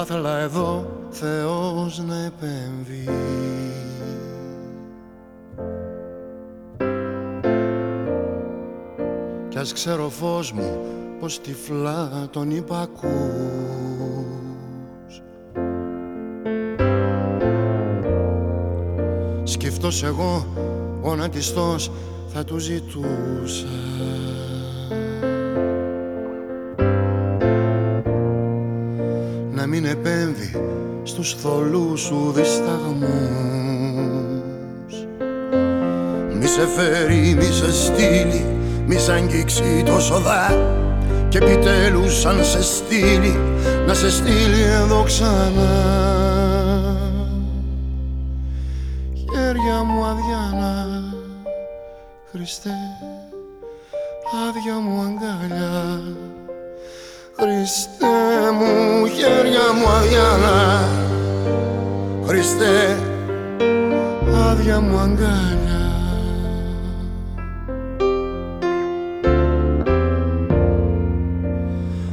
ήθελα εδώ Θεός να επέμβει. Κι ας ξέρω φως μου πως τυφλά τον υπακούς. Σκεφτός εγώ γονατιστός θα του ζητούσα μην επέμβει στους θολούς σου δισταγμούς. Μη σε φέρει, μη σε στείλει, μη σ' αγγίξει το σοδά. Και επιτέλους αν σε στείλει να σε στείλει εδώ ξανά. Χέρια μου αδιάνα Χριστέ. Άδεια μου αγκάλια. Χριστέ μου χέρια μου αδιάνα Χριστέ άδεια μου αγκάλια.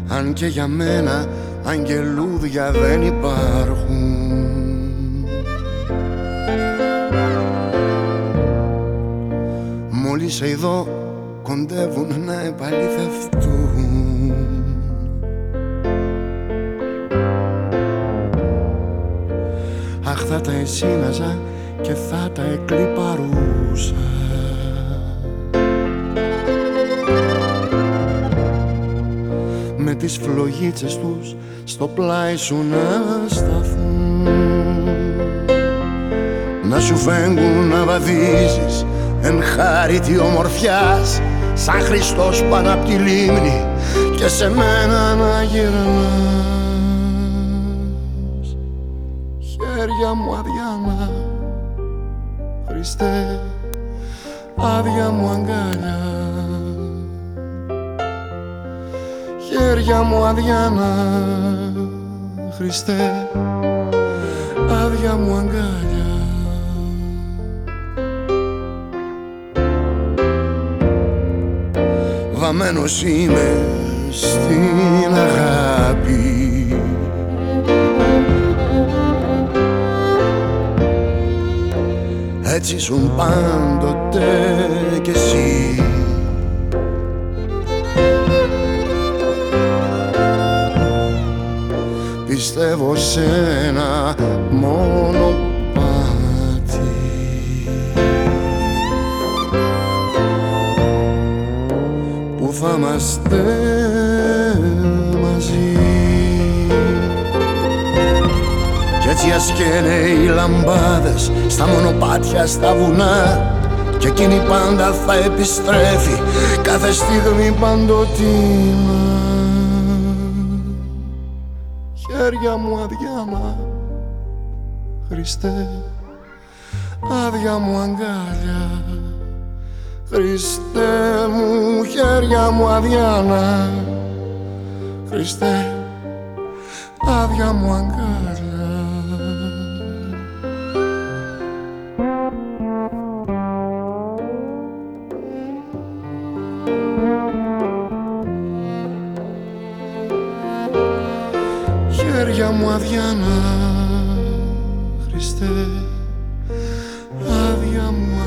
Αν και για μένα αγγελούδια δεν υπάρχουν. Μόλις σε εδώ κοντεύουν να επαληθευτούν θα τα εσύναζα και θα τα εκλυπαρούσα. Με τις φλογίτσες τους στο πλάι σου να σταθούν. Να σου φέγγουν να βαδίζεις εν χάρητη ομορφιάς σαν Χριστός πάνω απ' τη λίμνη και σε μένα να γυρνάς χέρια μου αδιάνα Χριστέ άδεια μου αγκάλια. Χέρια μου αδιάνα Χριστέ άδεια μου αγκάλια. Βαμμένος είμαι στην αγάπη Έτσι ήσουν πάντοτε κι εσύ. Πιστεύω σε ένα μόνο πάτη που θα είμαστε μαζί καίνε οι λαμπάδες στα μονοπάτια στα βουνά. Και εκείνη πάντα θα επιστρέφει κάθε στιγμή παντοτινά. Χέρια μου αδιάνα Χριστέ. Άδεια μου αγκάλια. Χριστέ μου χέρια μου αδιάνα Χριστέ. Άδεια μου αγκάλια μου αδιάνα Χριστέ. Άδεια μου